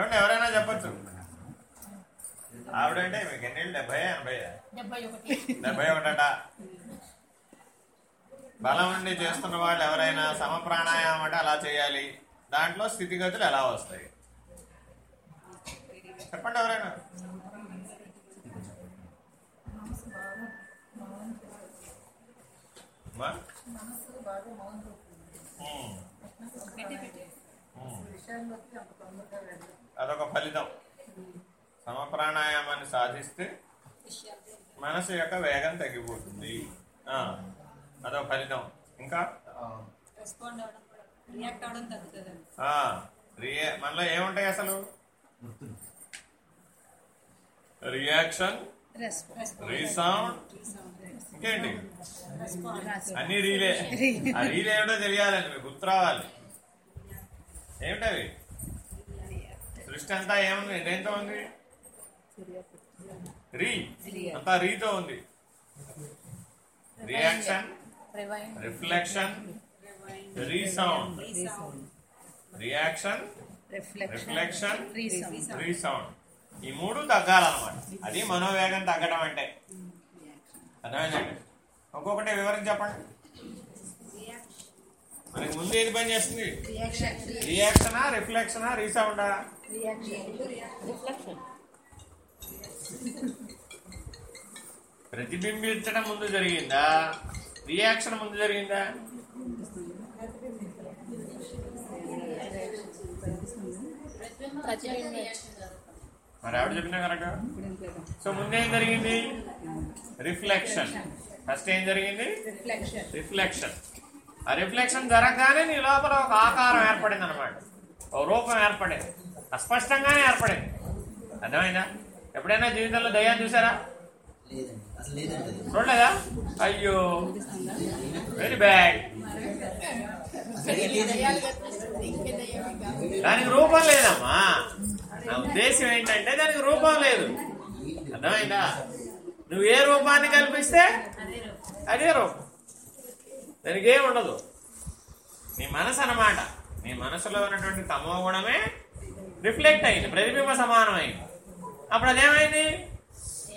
ఏమంటే ఎవరైనా చెప్పచ్చు? ఆవిడంటే మీకు ఎన్నేళ్ళు డెబ్బై ఎనభై? డెబ్బై ఒకటి ఒకటట. బలం ఉండి చేస్తున్న వాళ్ళు ఎవరైనా సమ ప్రాణాయామం అంటే అలా చేయాలి. దాంట్లో స్థితిగతులు ఎలా వస్తాయి? చెప్పండి ఎవరైనా. అదొక ఫలితం. సమప్రాణాయామాన్ని సాధిస్తే మనసు యొక్క వేగం తగ్గిపోతుంది. ఆ, అదొక ఫలితం. ఇంకా? రియే మనలో ఏముంటాయి అసలు? Reaction resound. ఇంకేంటి? అన్ని రీలే. ఆ రీలే ఏమిటో తెలియాలండి మీకు గుర్తు రావాలి. ఏమిటవి? సృష్టి అంతా ఏముంది? దేంతో ఉంది? రీ. అంతా రీతో ఉంది. Reaction reflection resound. Reaction reflection. Resound. ఈ మూడు తగ్గాలన్నమాట. అది మనోవేగం తగ్గడం అంటే. అర్థమైందండి? ఒక్కొక్కటి వివరం చెప్పండి. మనకి ముందు ఏది పని చేస్తుంది? రియాక్షనా రిఫ్లెక్షనా రీసౌండా ప్రతిబింబించడం ముందు జరిగిందా? రియాక్షన్ ముందు జరిగిందా? మరి ఆవిడ చెప్పినా కనుక? సో ముందేం జరిగింది? రిఫ్లెక్షన్ ఫస్ట్ ఏం జరిగింది? రిఫ్లెక్షన్ ఆ రిఫ్లెక్షన్ జరగగానే నీ లోపల ఒక ఆకారం ఏర్పడింది అనమాట ఒక రూపం ఏర్పడింది. అస్పష్టంగానే ఏర్పడింది. అర్థమైందా? ఎప్పుడైనా జీవితంలో దయ్యాన్ని చూసారా? చూడలేదా? అయ్యో. Very bad. దానికి రూపం లేదమ్మా. నా ఉద్దేశం ఏంటంటే దానికి రూపం లేదు. అర్థమైందా? నువ్వు ఏ రూపాన్ని కల్పిస్తే? అదే రూపం. దానికి ఉండదు. నీ మనసు అనమాట నీ మనసులో ఉన్నటువంటి తమో గుణమే రిఫ్లెక్ట్ అయింది ప్రతిబింబ సమానమైంది. అప్పుడు అదేమైంది?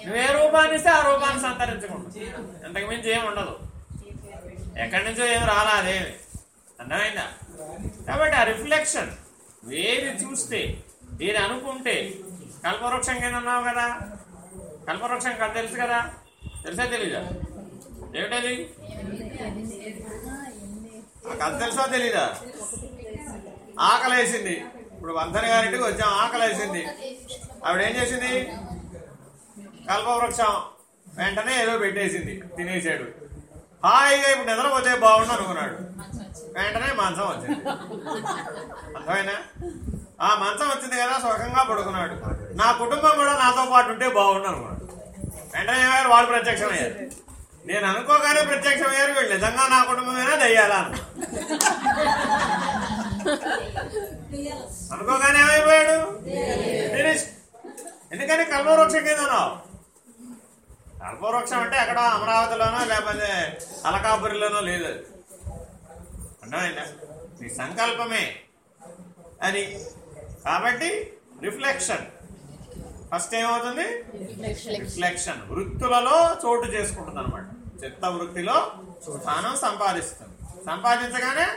నువ్వే రూపాన్ని ఇస్తే ఆ రూపాన్ని సంతరించుకుంటుంది అంతకు మించి ఏమి ఉండదు. ఎక్కడి నుంచో ఏం రాలా అదేమి. అర్థమైందా? కాబట్టి ఆ రిఫ్లెక్షన్ వేది చూస్తే దీని అనుకుంటే కల్పవృక్షం కింద ఉన్నావు కదా. కల్పవృక్షం కదా తెలుసు కదా? తెలుసా తెలీదా? ఏమిటది? ఆ తెలుసా తెలీదా? ఆకలేసింది. ఇప్పుడు వంధన గారింటికి వచ్చాం ఆకలేసింది. ఆవిడ ఏం చేసింది? కల్పవృక్షం వెంటనే ఏదో పెట్టేసింది తినేసాడు. హాయిగా ఇప్పుడు నిద్రపోతే బాగుండు అనుకున్నాడు. వెంటనే మంచం వచ్చింది. అర్థమైనా ఆ మంచం వచ్చింది కదా సుఖంగా పడుకున్నాడు. నా కుటుంబం కూడా నాతో పాటు ఉంటే బాగుండు అనుకున్నాడు. వెంటనే ఏమయ్యారు? వాళ్ళు ప్రత్యక్షమయ్యారు. నేను అనుకోగానే ప్రత్యక్షమయ్యారు. వీళ్ళు నిజంగా నా కుటుంబమేనా? దయ్యాలా. అనుకోగానే ఏమైపోయాడు? ఫినిష్. ఎందుకని కల్పవృక్షం కింద ఉన్నావు? కల్పవృక్షం అంటే ఎక్కడ? అమరావతిలోనో లేకపోతే అలకాపురిలోనో లేదు. అర్థమైందా? నీ సంకల్పమే. అది. కాబట్టి రిఫ్లెక్షన్. ఫస్ట్ ఏమవుతుంది? రిఫ్లెక్షన్. వృత్తులలో చోటు చేసుకుంటుంది అనమాట చిత్త వృత్తిలో స్థానం సంపాదిస్తుంది. సంపాదించగానే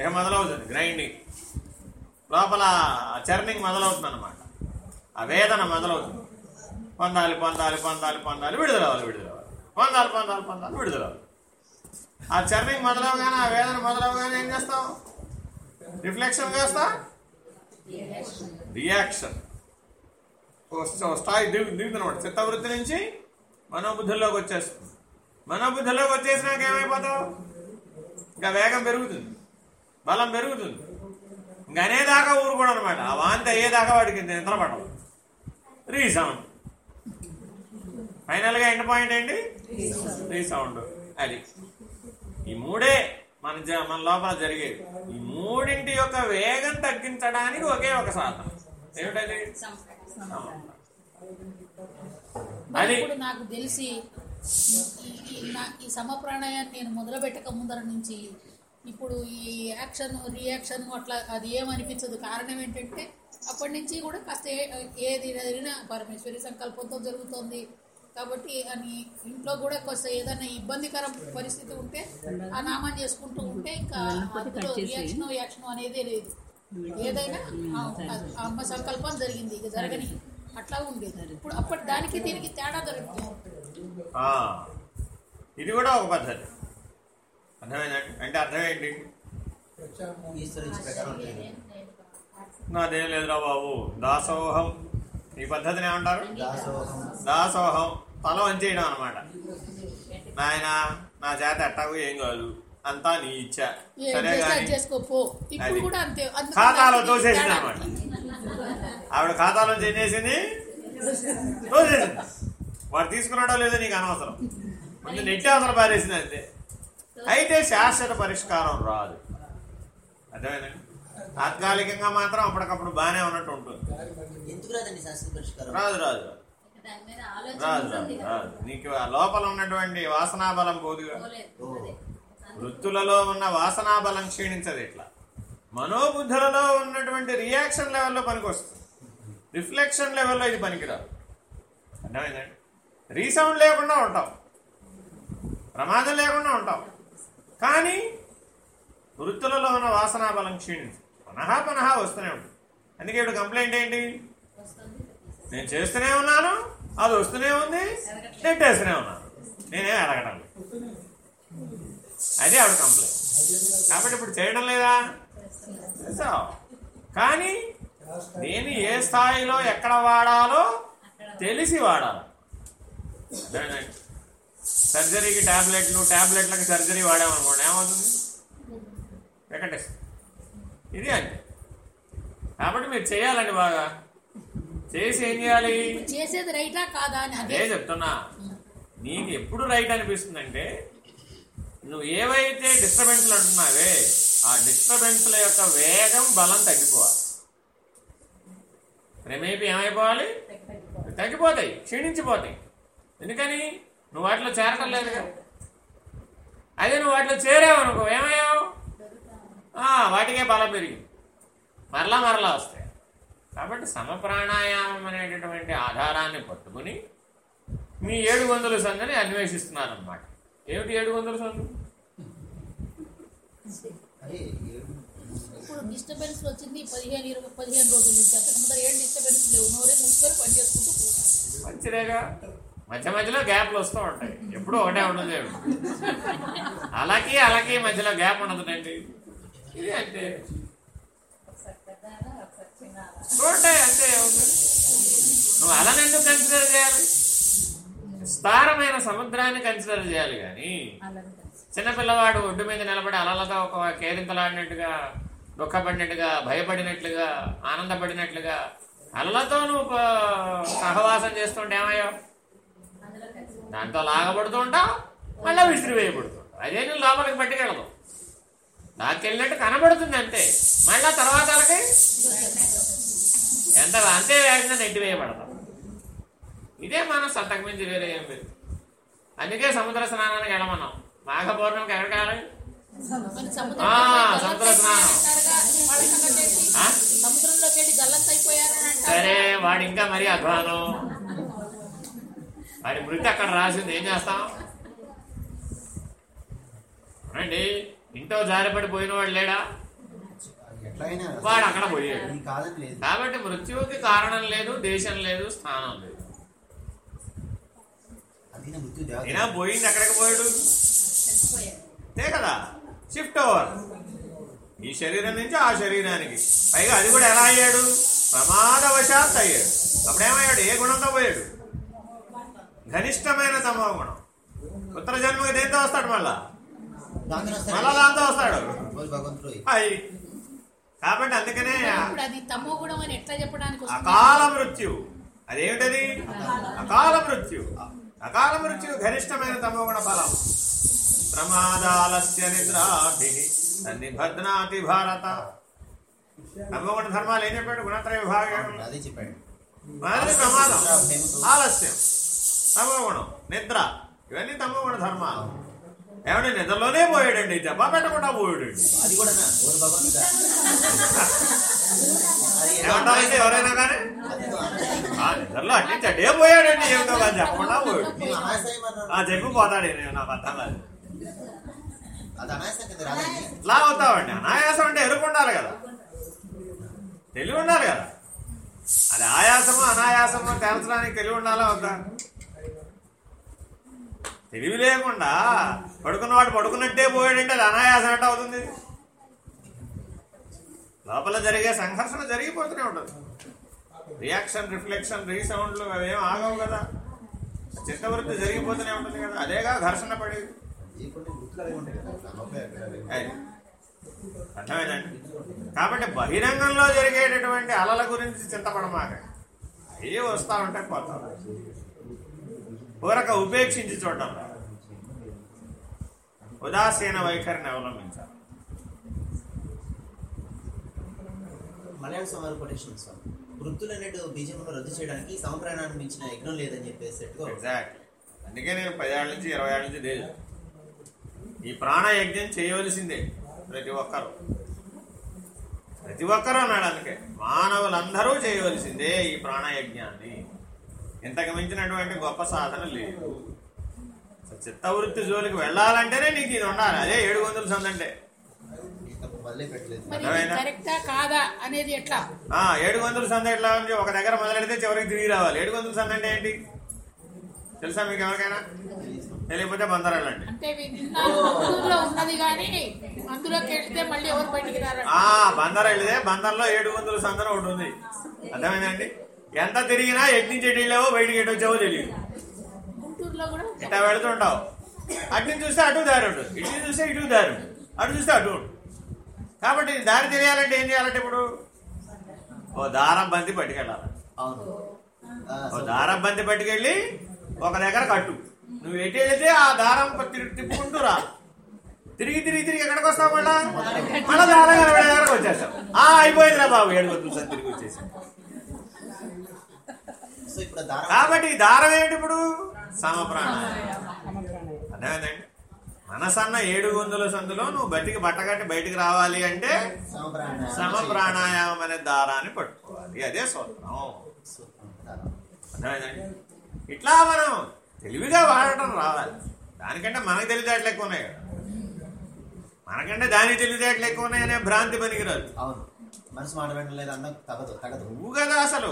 ఇక మొదలవుతుంది గ్రైండింగ్ లోపల చర్నింగ్ మొదలవుతుంది అనమాట ఆ వేదన మొదలవుతుంది. పొందాలి పొందాలి పొందాలి పొందాలి విడుదలవాలి విడుదలవాలి పొందాలి పొందాలి పొందాలి విడుదలవ్వాలి ఆ చర్నింగ్ మొదలవగానే ఆ వేదన మొదలవగానే ఏం చేస్తావు? రిఫ్లెక్షన్ చేస్తా? రియాక్షన్ స్థాయి దిగు దిగుతున్నమాట చిత్తవృత్తి నుంచి మనోబుద్ధుల్లోకి వచ్చేస్తుంది. మనోబుద్ధుల్లోకి వచ్చేసినాక ఏమైపోతావు? ఇంకా వేగం పెరుగుతుంది. బలం పెరుగుతుంది. ఇంకా అనేదాకా ఊరుకోడు అనమాట ఆ వాంతి అయ్యేదాకా వాడికి నిద్ర పడదు రీసౌండ్. ఫైనల్గా ఎండ్ పాయింట్ ఏంటి? రీసౌండ్. అది. ఈ మూడే మన మన లోపల జరిగేది ఈ మూడింటి యొక్క వేగం తగ్గించడానికి ఒకే ఒక సాధనం. ఏమిటది? అది నాకు తెలిసి ఈ నా- ఈ సమప్రాణాయాన్ని నేను మొదలు పెట్టక ముందర నుంచి ఇప్పుడు ఈ యాక్షన్ రియాక్షన్ అట్లా అది ఏమనిపించదు. కారణం ఏంటంటే అప్పటి నుంచి కూడా కాస్త ఏది జరిగినా పరమేశ్వరి సంకల్పంతో జరుగుతుంది. కాబట్టి అని ఇంట్లో కూడా కొంత ఏదైనా ఇబ్బందికర పరిస్థితి ఉంటే ఆ నామాన్ని చేసుకుంటూ ఉంటే ఇంకా అందులో రియాక్షన్ యాక్షన్ అనేది లేదు. ఏదైనా అమ్మ సంకల్పం జరిగింది. ఇక జరగని అట్లా ఉండేది. ఇప్పుడు అప్పటి దానికి దీనికి తేడా దొరుకుతుంది. ఇది కూడా ఒక పద్ధతి. అర్థమైందండి అంటే అర్థం ఏంటి నాదేం లేదురా బాబు. దాసోహం. ఈ పద్ధతిని ఏమంటారు? దాసోహం. దాసోహం తల వంచేయడం అనమాట నాయన నా చేత ఎట్టాగు ఏం కాదు. అంతా నీ ఇచ్చ. సరే ఖాతాలో తోసేసింది. అనమాట ఆవిడ ఖాతాలో ఏం చేసింది? తోసేసింది. వాడు తీసుకున్నాడో లేదో నీకు అనవసరం. ముందు నెట్టి అవసరం పారేసింది అంతే. అయితే శాశ్వత పరిష్కారం రాదు. అర్థమైందండి తాత్కాలికంగా మాత్రం అప్పటికప్పుడు బాగానే ఉన్నట్టు ఉంటుంది. ఎందుకు రాదండి శాస్త్ర పరిష్కారం? రాదు రాదు. దాని మీద ఆలోచన రాదు రాదు కదా. రాదు. నీకు ఆ లోపల ఉన్నటువంటి వాసనాబలం పోదుగా. వృత్తులలో ఉన్న వాసనాబలం క్షీణించదు ఇట్లా. మనోబుద్ధులలో ఉన్నటువంటి రియాక్షన్ లెవెల్లో పనికొస్తుంది. రిఫ్లెక్షన్ లెవెల్లో ఇది పనికిరాదు. అర్థమైందండి రీసౌండ్ లేకుండా ఉంటాం. ప్రమాదం లేకుండా ఉంటాం. కానీ వృత్తులలో ఉన్న వాసనాబలం క్షీణించు పునః పునః వస్తూనే ఉంటుంది. అందుకే ఇప్పుడు కంప్లైంట్ ఏంటి? నేను చేస్తూనే ఉన్నాను అది వస్తూనే ఉంది నెట్టేస్తూనే ఉన్నాను. నేనేం ఎరగడం అదే ఆవిడ కంప్లైంట్. కాబట్టి ఇప్పుడు చేయడం లేదా? కానీ నేను ఏ స్థాయిలో ఎక్కడ వాడాలో తెలిసి వాడాలి. సర్జరీకి టాబ్లెట్లు టాబ్లెట్లకి సర్జరీ వాడామనుకోండి ఏమవుతుంది? వెంకటేష్ ఇది అంతే కాబట్టి మీరు చేయాలండి బాగా. చేసి ఏం చేయాలి? చేసేది రైటా కాదా అని అదే అదే చెప్తున్నా. నీకు ఎప్పుడు రైట్ అనిపిస్తుందంటే నువ్వు ఏవైతే డిస్టర్బెన్స్లు అంటున్నావే ఆ డిస్టర్బెన్స్ల యొక్క వేగం బలం తగ్గిపోవాలి. క్రమేపీ ఏమైపోవాలి? తగ్గిపోతాయి క్షీణించిపోతాయి. ఎందుకని? నువ్వు వాటిలో చేరటం లేదుగా అదే నువ్వు వాటిలో చేరావనుకో ఏమయ్యావు? ఆ, వాటికే బలం పెరిగింది మరలా మరలా వస్తాయి. కాబట్టి సమప్రాణాయామం అనేటటువంటి ఆధారాన్ని పట్టుకుని మీ ఏడు వందల సందని అన్వేషిస్తున్నారనమాట ఏమిటి ఏడు వందల సందు ఇప్పుడు డిస్టర్బెన్స్ వచ్చింది పదిహేను ఇరవై పదిహేను రోజుల నుంచి. ఏం డిస్టర్బెన్స్ లేవు. నోరే మూసుకొని మంచిదేగా? మధ్య మధ్యలో గ్యాప్లు వస్తూ ఉంటాయి. ఎప్పుడూ ఒకటే ఉండదు. అలాగే అలాగే మధ్యలో గ్యాప్ ఉండదునండి ఇది అంటే చూడండి అంతే నువ్వు అలను ఎందుకు కన్సిడర్ చేయాలి? విస్తారమైన సముద్రాన్ని కన్సిడర్ చేయాలి కానీ చిన్నపిల్లవాడు ఒడ్డు మీద నిలబడి అలలతో ఒక కేరింతలాడినట్టుగా దుఃఖపడినట్టుగా భయపడినట్లుగా ఆనందపడినట్లుగా అలలతో నువ్వు సహవాసం చేస్తుంటే ఏమయ్యో దాంతో లాగబడుతూ ఉంటావు మళ్ళీ విసిరి వేయబడుతుంటావు అదే నువ్వు లోపలికి పట్టుకెళ్ళదు. లాక్కెళ్ళినట్టు కనబడుతుంది అంతే. మళ్ళా తర్వాత వాళ్ళకి ఎంత అంతే వేగంగా నెట్టి వేయబడతాం. ఇదే మన సంతకు మించి వేరే ఏం లేదు. అందుకే సముద్ర స్నానానికి వెళ్ళమన్నాం. మాఘ పౌర్ణమికి ఆ, సముద్రంలో సముద్ర స్నానం. సరే వాడు ఇంకా మరీ అధ్వానం. వాడి మృతి అక్కడ రాసింది ఏం చేస్తాం? రండి. ఇంట్లో జారిపడి పోయిన వాడు లేడా? వాడు అక్కడ పోయాడు. కాబట్టి మృత్యువుకి కారణం లేదు దేశం లేదు స్థానం లేదు. అయినా పోయింది ఎక్కడికి పోయాడు? అంతే కదా. షిఫ్ట్ ఓవర్ ఈ శరీరం నుంచి ఆ శరీరానికి. పైగా అది కూడా ఎలా అయ్యాడు? ప్రమాదవశాత్ అయ్యాడు. అప్పుడేమయ్యాడు? ఏ గుణంతో పోయాడు? ఘనిష్టమైన తమో గుణం ఉత్తర జన్మకి దేంతో వస్తాడు మళ్ళా. మళ్ళా దాంతో వస్తాడు. అయి కాబట్టి అందుకనే అకాల మృత్యు అదేమిటది? అకాల మృత్యు అకాల మృత్యు గరిష్టమైన తమోగుణ ఫలం ప్రమాదాలస్య నిద్రాభి సన్నిభద్నాతి భారత. తమోగుణ ధర్మాలు ఏం చెప్పాడు? గుణత్రయ విభాగం. అదే చెప్పాడు. మొదటి ప్రమాదం. ఆలస్యం. తమోగుణం నిద్ర. ఇవన్నీ తమోగుణ ధర్మాలు. ఏమంటే నిద్రలోనే పోయాడండి జపా పెట్టకుండా పోయాడండి. అది కూడా ఏమంటారండి ఎవరైనా కానీ. ఆ నిద్రలో అట్నుంచి అడ్డే పోయాడండి. ఏమిటో కానీ చెప్పకుండా పోయాడు. చెప్పి పోతాడు నేను నాకు అర్థం కాదు కింద ఇలా అవుతావండి అనాయాసం అంటే ఎరుకు ఉండాలి కదా. తెలివి ఉండాలి కదా. అది ఆయాసము అనాయాసము తేల్చడానికి తెలివి ఉండాలా వద్దా? తెలివి లేకుండా పడుకున్నవాడు పడుకున్నట్టే పోయాడంటే అది అనాయాసం ఎట్ట అవుతుంది? లోపల జరిగే సంఘర్షణ జరిగిపోతూనే ఉంటుంది. రియాక్షన్ రిఫ్లెక్షన్ రీసౌండ్లు అవేం ఆగవు కదా. చిత్తవృత్తి జరిగిపోతూనే ఉంటుంది కదా. అదేగా ఘర్షణ పడేది. అట్లా అర్థమైందండి కాబట్టి బహిరంగంలో జరిగేటటువంటి అలల గురించి చింతపడమాక. అవి వస్తూ ఉంటే పోతా. ఊరక ఉపేక్షించి చూడడం రా. ఉదాసీన వైఖరిని అవలంబించాలి. మలయాళ సమాజ కొటేషన్ వృత్తులు అనేటు బీజంలో రద్దు చేయడానికి సమప్రాణాన్ని మించిన యజ్ఞం లేదని చెప్పేసి ఎగ్జాక్ట్ అందుకే నేను పదేళ్ళ నుంచి ఇరవై ఏళ్ళ నుంచి లేదు. ఈ ప్రాణయజ్ఞం చేయవలసిందే ప్రతి ఒక్కరు. ప్రతి ఒక్కరూ అన్నాడు అందుకే. మానవులందరూ చేయవలసిందే ఈ ప్రాణయజ్ఞాన్ని. ఇంతకు మించినటువంటి గొప్ప సాధన లేదు. చిత్తవృత్తి జోలికి వెళ్ళాలంటేనే నీకు ఇది ఉండాలి. అదే ఏడు వందల సందంటే ఏడు వందల సంద ఎట్లా ఉంది ఒక దగ్గర మొదలెడితే చివరికి తిరిగి రావాలి. ఏడు వందల సంద అంటే ఏంటి? తెలుసా మీకు ఎవరికైనా? తెలియకపోతే బందర్ వెళ్ళండి. అంటే విన్నాను అందులో ఉన్నది కానీ అందులోకి వెళ్తే మళ్ళీ ఎవరు బయటికి రారు ఆ బందర్ వెళితే బందర్లో ఏడు వందల సందన ఒకటి ఉంది. అర్థమైందండి ఎంత తిరిగినా నుంచి ఎటు వెళ్ళావో బయటికి ఎటు వచ్చావో తెలియదు. ఇట్లా వెళుతుంటావు? అటు చూస్తే అటు దారి ఉంటుంది. ఇటు చూస్తే ఇటు దారి అటు చూస్తే అటు ఉంటుంది. కాబట్టి ఈ దారి తెలియాలంటే ఏం చేయాలంటే ఇప్పుడు? ఓ దారం బంతి పట్టుకెళ్ళాలి. అవును. ఆ, ఓ దారం బంతి పట్టుకెళ్ళి ఒక దగ్గర కట్టు. నువ్వు ఎటు వెళితే ఆ దారం తిరిగి తిప్పుకుంటూ రా. తిరిగి తిరిగి తిరిగి ఎక్కడికి వస్తావు మళ్ళా? మళ్ళా దారం దగ్గరకు వచ్చేస్తావు. ఆ అయిపోయిందిరా బాబు. ఏడు వందలు సార్ తిరిగి వచ్చేసి. కాబట్టి దారం ఏంటి ఇప్పుడు? సమప్రాణం అదేనండి మనసన్న ఏడు వందల సందులో నువ్వు బతికి బట్టగట్టి బయటికి రావాలి అంటే సమ ప్రాణాయామం అనే దారాన్ని పట్టుకోవాలి. అదే సూత్రం అర్థమైందండి? ఇట్లా మనం తెలివిగా వాడటం రావాలి. దానికంటే మనకు తెలివితేటలు ఎక్కువ ఉన్నాయి కదా. మనకంటే దానికి తెలివితేటలు ఎక్కువ ఉన్నాయనే భ్రాంతి పనికిరాదు. అవును. మనసు మాట లేదు అన్న తగదు తగదు. నువ్వు కదా అసలు.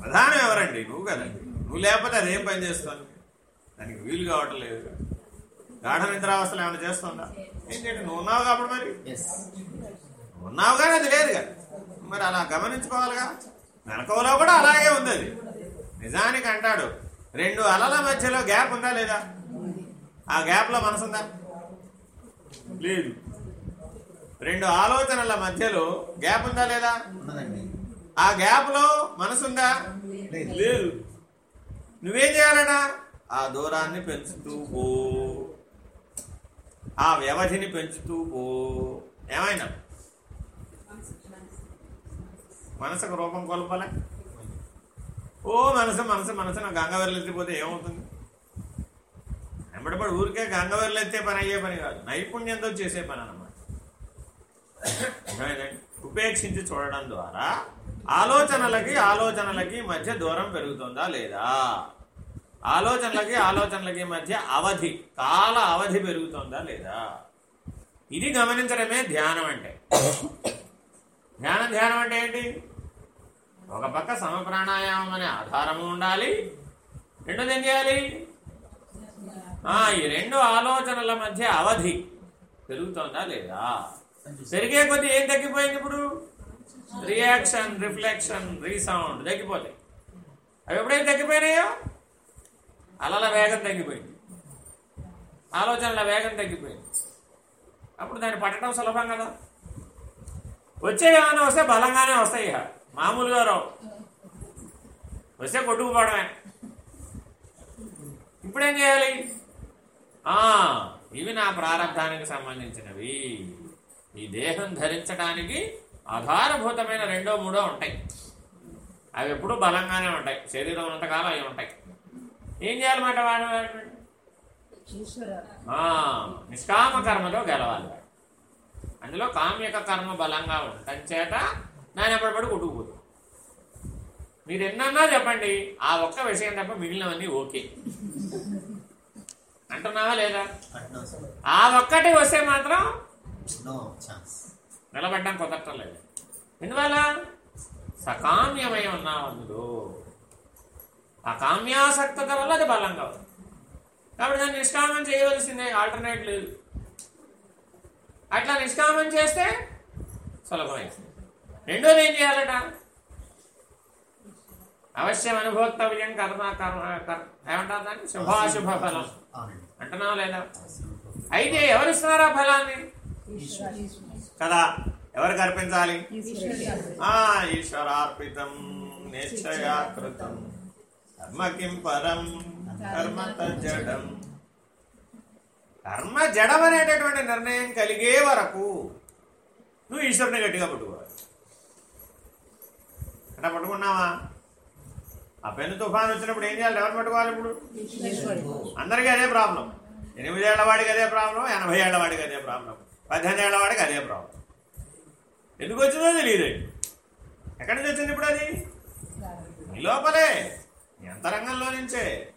ప్రధానం ఎవరండి? నువ్వు కదండి నువ్వు లేకపోతే అదేం పని చేస్తాను దానికి వీలు కావటం లేదు. గాఢ నిద్రావస్థలు ఏమైనా చేస్తుందా ఏం చేయడం నువ్వు ఉన్నావు కాబట్టి మరి? ఎస్ ఉన్నావు కానీ అది లేదుగా. మరి అలా గమనించుకోవాలిగా? వెనకలో కూడా అలాగే ఉంది అది. నిజానికి అంటాడు రెండు అలల మధ్యలో గ్యాప్ ఉందా లేదా? ఆ గ్యాప్లో మనసు ఉందా లేదు. రెండు ఆలోచనల మధ్యలో గ్యాప్ ఉందా లేదా? ఆ గ్యాప్లో మనసుందా? లేదు. నువ్వేం చేయాలట ఆ దూరాన్ని పెంచుతూ పో. ఆ వ్యవధిని పెంచుతూ పో. ఏమైనా? మనసుకు రూపం కొలపాలే? ఓ మనసు మనసు మనసు నా గంగవెర్లు ఎత్తిపోతే ఏమవుతుంది? వెంబడిపడి ఊరికే గంగవెర్లు ఎత్తే పని అయ్యే పని కాదు. నైపుణ్యంతో చేసే పని అన్నమాట? ఉపేక్షించి చూడడం ద్వారా ఆలోచనలకి ఆలోచనలకి మధ్య దూరం పెరుగుతుందా లేదా? ఆలోచనలకి ఆలోచనలకి మధ్య అవధి కాల అవధి పెరుగుతుందా లేదా? ఇది గమనించడమే ధ్యానం అంటే. ధ్యానం ధ్యానం అంటే ఏంటి? ఒక పక్క సమప్రాణాయామం అనే ఆధారము ఉండాలి. రెండోది ఏం చేయాలి? ఈ రెండు ఆలోచనల మధ్య అవధి పెరుగుతోందా లేదా? పెరిగే కొద్ది ఏం తగ్గిపోయింది ఇప్పుడు? రియాక్షన్ రిఫ్లెక్షన్ రీసౌండ్ తగ్గిపోతాయి. అవి ఎప్పుడైతే తగ్గిపోయినాయో? అలల వేగం తగ్గిపోయింది. ఆలోచనల వేగం తగ్గిపోయింది. అప్పుడు దాన్ని పట్టడం సులభం కదా. వచ్చే ఏమైనా వస్తే బలంగానే వస్తాయి ఇక. మామూలుగా రావు. వస్తే కొట్టుకుపోవడమే. ఇప్పుడేం చేయాలి? ఇవి నా ప్రారంభానికి సంబంధించినవి. ఈ దేహం ధరించడానికి ఆధారభూతమైన రెండో మూడో ఉంటాయి. అవి ఎప్పుడూ బలంగానే ఉంటాయి. శరీరం ఉన్నంతకాలం అవి ఉంటాయి. ఏం చేయాలన్నమాట వాడు? నిష్కామ కర్మలో గెలవాలి. అందులో కామ్యక కర్మ బలంగా ఉండటం చేత దాని ఎప్పటిపడి కొట్టుకుపోతుంది మీరు ఎన్నన్నా చెప్పండి ఆ ఒక్క విషయం తప్ప మిగిలినవన్నీ ఓకే. అంటున్నావా లేదా? ఆ ఒక్కటి వస్తే మాత్రం నో ఛాన్స్ నిలబడ్డం కుదరటం లేదు ఎందువల్ల? సకామ్యమై ఉన్నావు అందులో ఆ కామ్యాసక్తత వల్ల అది బలంగా ఉంది. కాబట్టి దాన్ని నిష్కామం చేయవలసిందే ఆల్టర్నేట్ లేదు. అట్లా నిష్కామం చేస్తే సులభమైంది. రెండోది ఏం చేయాలట? అవశ్యం అనుభోక్తవ్యం కర్మ కర్మ ఏమంటారు దాన్ని? శుభాశుభ ఫలం. అంటున్నావు లేదా? అయితే ఎవరు ఇస్తున్నారా ఫలాన్ని? కదా? ఎవరికి అర్పించాలి? ఆ ఈశ్వరార్పితం నిశ్చయాకృతం. కర్మ కిం పరం కర్మ జడం కర్మ జడం అనేటటువంటి నిర్ణయం కలిగే వరకు నువ్వు ఈశ్వరుని గట్టిగా పట్టుకోవాలి. అట్లా పట్టుకున్నావా? ఆ పెను తుఫాన్ వచ్చినప్పుడు ఏం చేయాలి? ఎవరు పట్టుకోవాలి ఇప్పుడు? అందరికీ అదే ప్రాబ్లం. ఎనిమిది ఏళ్ళ వాడికి అదే ప్రాబ్లం ఎనభై ఏళ్ళ వాడికి అదే ప్రాబ్లం. పద్దెనిమిది ఏళ్ళ వాడికి అదే ప్రాబ్లం ఎందుకు వచ్చిందో తెలియదు ఎక్కడి నుంచి వచ్చింది ఇప్పుడు అది? నీ లోపలే. నీ అంతరంగంలో నుంచే.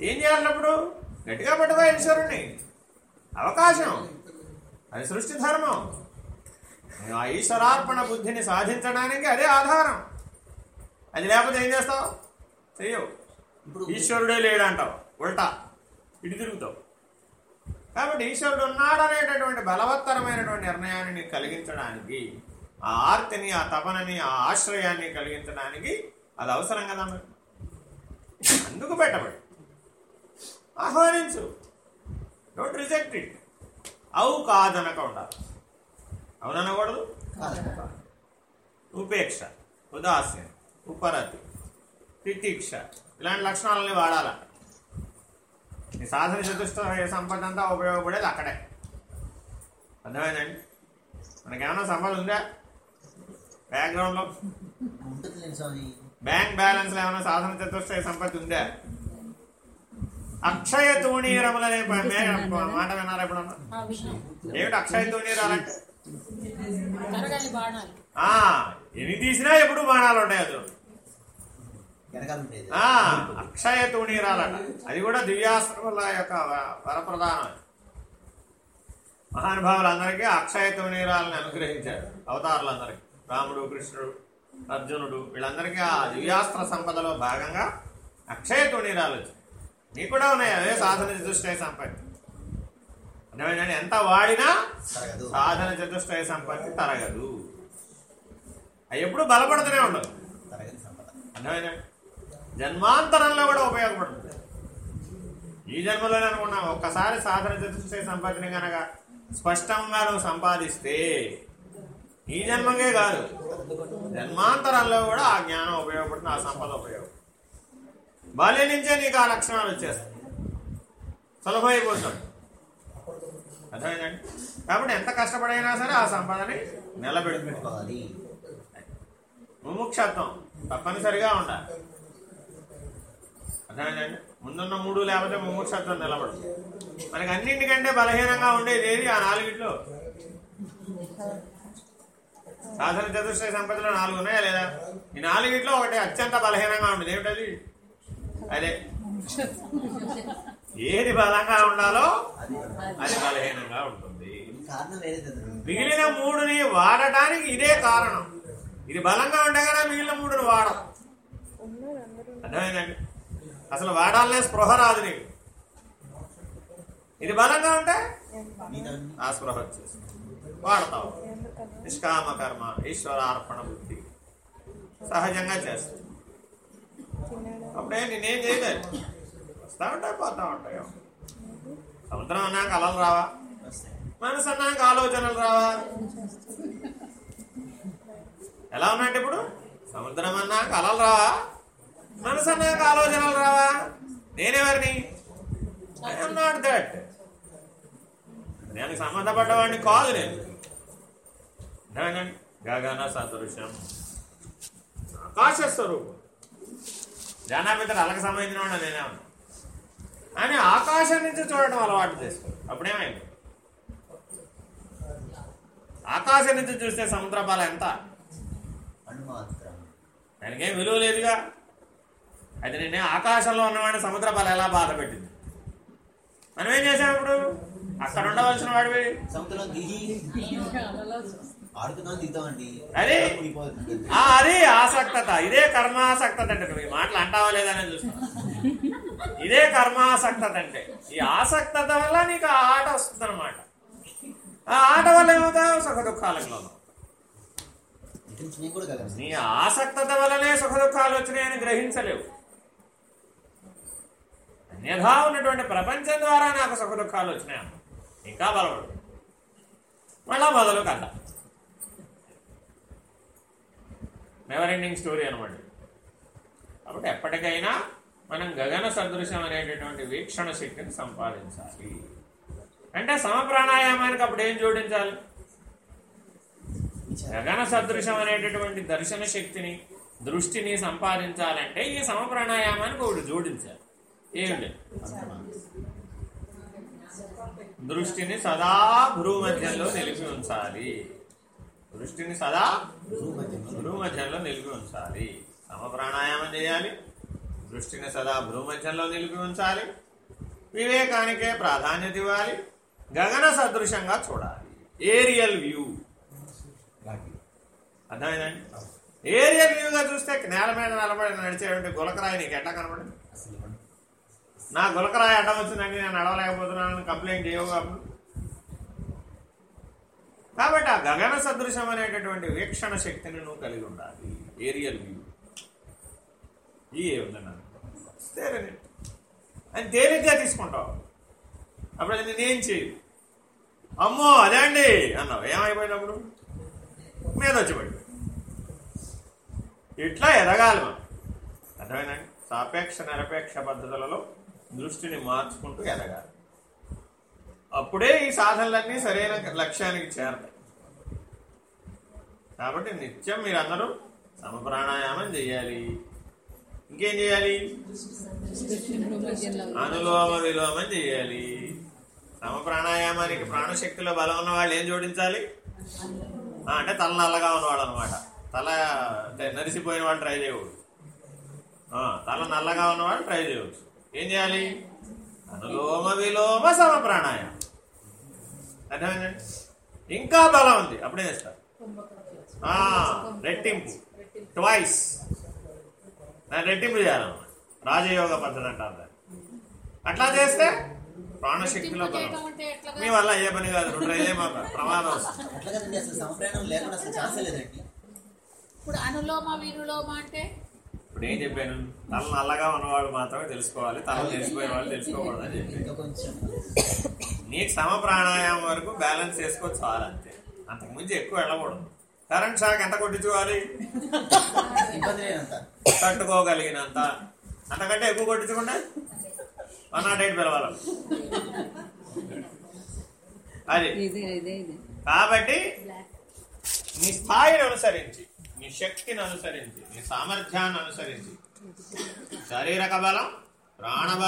ఏం చేయాలన్నప్పుడు గట్టిగా పట్టుకో ఈశ్వరుణ్ణి. అవకాశం. అది సృష్టి ధర్మం. ఆ ఈశ్వరార్పణ బుద్ధిని సాధించడానికి అదే ఆధారం. అది లేకపోతే ఏం చేస్తావు? చెయ్యవు. ఇప్పుడు ఈశ్వరుడే లేడంటావు. ఉల్టా. ఇటు తిరుగుతావు. కాబట్టి ఈశ్వరుడు ఉన్నాడనేటటువంటి బలవత్తరమైనటువంటి నిర్ణయాన్ని నీకు కలిగించడానికి ఆ ఆర్తిని ఆ తపనని ఆ ఆశ్రయాన్ని కలిగించడానికి అది అవసరం కదా మరి. అందుకు పెట్టబడి. ఆహ్వానించు. డోంట్ రిజెక్ట్ ఇట్ అవు కాదనక ఉండాలి. అవుననకూడదు? కాదు. ఉపేక్ష ఉదాసీన ఉపరతి తితిక్ష ఇలాంటి లక్షణాలని వాడాల ఈ సాధన చతుష్ట సంపద అంతా ఉపయోగపడేది అక్కడే. అర్థమైందండి? మనకేమైనా సంపద ఉందా? బ్యాక్గ్రౌండ్లో బ్యాంక్ బ్యాలెన్స్ ఏమైనా సాధన చతుష్టయ సంపత్తి ఉందా? అక్షయ తూణీరములు అనే మాట విన్నారా ఎప్పుడన్నా? ఏమిటి అక్షయ బాణాలు ఆ ఎన్ని తీసినా ఎప్పుడు బాణాలు ఉంటాయి అది అక్షయ తూణీరాలట అది కూడా దివ్యాస్త్రముల యొక్క వరప్రధానం. మహానుభావులందరికీ అక్షయ తూణీరాలను అనుగ్రహించారు అవతారులందరికీ. రాముడు కృష్ణుడు అర్జునుడు వీళ్ళందరికీ ఆ దివ్యాస్త్ర సంపదలో భాగంగా అక్షయ తూణీరాలు వచ్చాయి నీకు కూడా ఉన్నాయి. అదే సాధన చతుష్టయ సంపత్తి. అర్థమైందండి? ఎంత వాడినా తరగదు. సాధన చతుష్టయ సంపత్తి తరగదు. అవి ఎప్పుడు బలపడుతూనే ఉండదు. అర్థమైందండి? జన్మాంతరంలో కూడా ఉపయోగపడుతుంది. ఈ జన్మలోనే అనుకున్నా ఒక్కసారి సాధన చతుష్టయ సంపాదన కనుక స్పష్టంగా నువ్వు సంపాదిస్తే ఈ జన్మకే కాదు జన్మాంతరంలో కూడా ఆ జ్ఞానం ఉపయోగపడుతుంది ఆ సంపద ఉపయోగపడుతుంది. బాల్యం నుంచే నీకు ఆ లక్షణాలు వచ్చేస్తాయి. సులభమైపోతాడు అర్థమైందండి? కాబట్టి ఎంత కష్టపడైనా సరే ఆ సంపదని నిలబెడుతుంది పెట్టుకోవాలి ముముక్షత్వం తప్పనిసరిగా ఉండాలి. అర్థమైందండి? ముందున్న మూడు లేకపోతే ముముక్షత్వం నిలబడదు. మనకి అన్నింటికంటే బలహీనంగా ఉండేది ఏది? ఆ నాలుగిట్లో? సాధన చతుర్శ్రీ సంపదలో నాలుగు ఉన్నాయా లేదా? ఈ నాలుగిట్లో ఒకటి అత్యంత బలహీనంగా ఉండేది. ఏమిటది? అదే. ఏది బలంగా ఉండాలో అది బలహీనంగా ఉంటుంది. మిగిలిన మూడుని వాడటానికి ఇదే కారణం. ఇది బలంగా ఉండే కదా మిగిలిన మూడుని వాడం అర్థమైందండి? అసలు వాడాలనే స్పృహ రాదు నీకు. ఇది బలంగా ఉంటే ఆ స్పృహ వచ్చేసి వాడతావు. నిష్కామ కర్మ ఈశ్వరార్పణ బుద్ధి సహజంగా చేస్తుంది. అప్పుడే నేనేం చేయలేదు వస్తా ఉంటాయి పోతా ఉంటాయి. సముద్రం అన్నాక అలలు రావా? మనసు అన్నాక ఆలోచనలు రావా? ఎలా ఉన్నట్టు ఇప్పుడు? సముద్రం అన్నాక అలలు రావా? మనసు అన్నాక ఆలోచనలు రావా? నేనెవరిని? ఐఎమ్ నాట్ దట్ నేను సంబంధపడ్డవాడిని కాదు నేను? గగన సదృశ్యం ఆకాశ స్వరూపం. జానాపితడు అలకి సంబంధించిన వాడు నేనే ఉన్నా అని ఆకాశం నుంచి చూడడం అలవాటు చేసుకో అప్పుడేమైంది? ఆకాశం నుంచి చూస్తే సముద్ర బలం ఎంత? దానికేం విలువ లేదుగా? అయితే నిన్నే ఆకాశంలో ఉన్నవాడిని సముద్ర బలం ఎలా బాధ పెట్టింది? మనం ఏం చేసాం ఇప్పుడు? అక్కడ ఉండవలసిన వాడివి. అదే. అది ఆసక్తత. ఇదే కర్మాసక్తత అంటే నువ్వు ఈ మాటలు అంటావా లేదని చూస్తున్నా? ఇదే కర్మాసక్తత అంటే. ఈ ఆసక్తత వల్ల నీకు ఆ ఆట వస్తుంది అనమాట ఆ ఆట వల్ల ఏమవుతావు? సుఖ దుఃఖాలలో నేను నీ ఆసక్తత వల్లనే సుఖ దుఃఖాలు వచ్చినాయని గ్రహించలేవు. అన్యథా ఉన్నటువంటి ప్రపంచం ద్వారా నాకు సుఖ దుఃఖాలు వచ్చినాయి ఇంకా బలపడు మళ్ళా మొదలు కథ. నెవర్ ఎండింగ్ స్టోరీ అనమాట కాబట్టి ఎప్పటికైనా మనం గగన సదృశం అనేటటువంటి వీక్షణ శక్తిని సంపాదించాలి. అంటే సమప్రాణాయామానికి అప్పుడు ఏం జోడించాలి? గగన సదృశం అనేటటువంటి దర్శన శక్తిని దృష్టిని సంపాదించాలంటే ఈ సమప్రాణాయామానికి ఒకటి జోడించాలి. ఏమిటి దృష్టిని సదా భ్రూమధ్యంలో నిలిపి ఉంచాలి. దృష్టిని సదా భ్రూమధ్యంలో నిలిపి ఉంచాలి. సమప్రాణాయామం చేయాలి. దృష్టిని సదా భ్రూమధ్యంలో నిలిపి ఉంచాలి. వివేకానికే ప్రాధాన్యత ఇవ్వాలి. గగన సదృశంగా చూడాలి. Aerial view. అర్థమైందండి? ఏరియల్ వ్యూగా చూస్తే నేల మీద నిలబడి నడిచేటువంటి గులకరాయి నీకు ఎట్లా కనబడింది నా గులకరాయి అడ్డం వచ్చిందండి నేను నడవలేకపోతున్నానని కంప్లైంట్ చేయవు కాబట్టి. ఆ గగన సదృశం అనేటటువంటి వీక్షణ శక్తిని నువ్వు కలిగి ఉండాలి. ఏరియల్ వ్యూ ఈ ఏముందన్నాను అని తేలిగ్గా తీసుకుంటావు. అప్పుడు అది నేనేం చేయదు అమ్మో అదే అండి అన్నావు. ఏమైపోయినప్పుడు? మీద వచ్చి ఇట్లా ఎదగాలి మనం. అర్థమైందండి? సాపేక్ష నిరపేక్ష పద్ధతులలో దృష్టిని మార్చుకుంటూ ఎదగాలి. అప్పుడే ఈ సాధనలన్నీ సరైన లక్ష్యానికి చేరతాయి. కాబట్టి నిత్యం మీరందరూ సమప్రాణాయామం చేయాలి. ఇంకేం చేయాలి? అనులోమ విలోమం చేయాలి. సమప్రాణాయామానికి ప్రాణశక్తిలో బలం ఉన్న వాళ్ళు ఏం జోడించాలి? అంటే తల నల్లగా ఉన్నవాడు అనమాట తల అంటే నరిసిపోయిన వాళ్ళు ట్రై చేయకూడదు. తల నల్లగా ఉన్నవాడు ట్రై చేయవచ్చు. ఏం చేయాలి? అనులోమ విలోమ సమ ప్రాణాయామం అర్థమైందండి? ఇంకా బలం ఉంది. అప్పుడే చేస్తారు రెట్టింపు. ట్వైస్ రెట్టింపు చేయాలన్నమాట. రాజయోగ పద్ధతి అంటారు దాన్ని. అట్లా చేస్తే ప్రాణశక్తిలో బలం. మీ వల్ల అయ్యే పని కాదు. రెండు అయ్యే మాకు ప్రమాదం వస్తుంది. ఇప్పుడు అనులోమ వినులోమ అంటే ఏం చెప్పాను తల నల్లగా ఉన్నవాడు మాత్రమే తెలుసుకోవాలి తల తెలిసిపోయిన వాళ్ళు తెలుసుకోకూడదు అని చెప్పి ఇంకా కొంచెం. నీకు సమ ప్రాణాయామం వరకు బ్యాలెన్స్ చేసుకో చాలు అంతే. అంతకు మించి ఎక్కువ వెళ్ళకూడదు. కరెంట్ షాక్ ఎంత కొట్టించుకోవాలి? తట్టుకోగలిగినంత. అంతకంటే ఎక్కువ కొట్టించుకుంటే వన్ నాట్ ఎయిట్ పిలవాలి. అది. కాబట్టి నీ స్థాయిని అనుసరించి నీ శక్తిని అనుసరించి నీ సామర్థ్యాన్ని అనుసరించి. శారీరక బలం ప్రాణబలం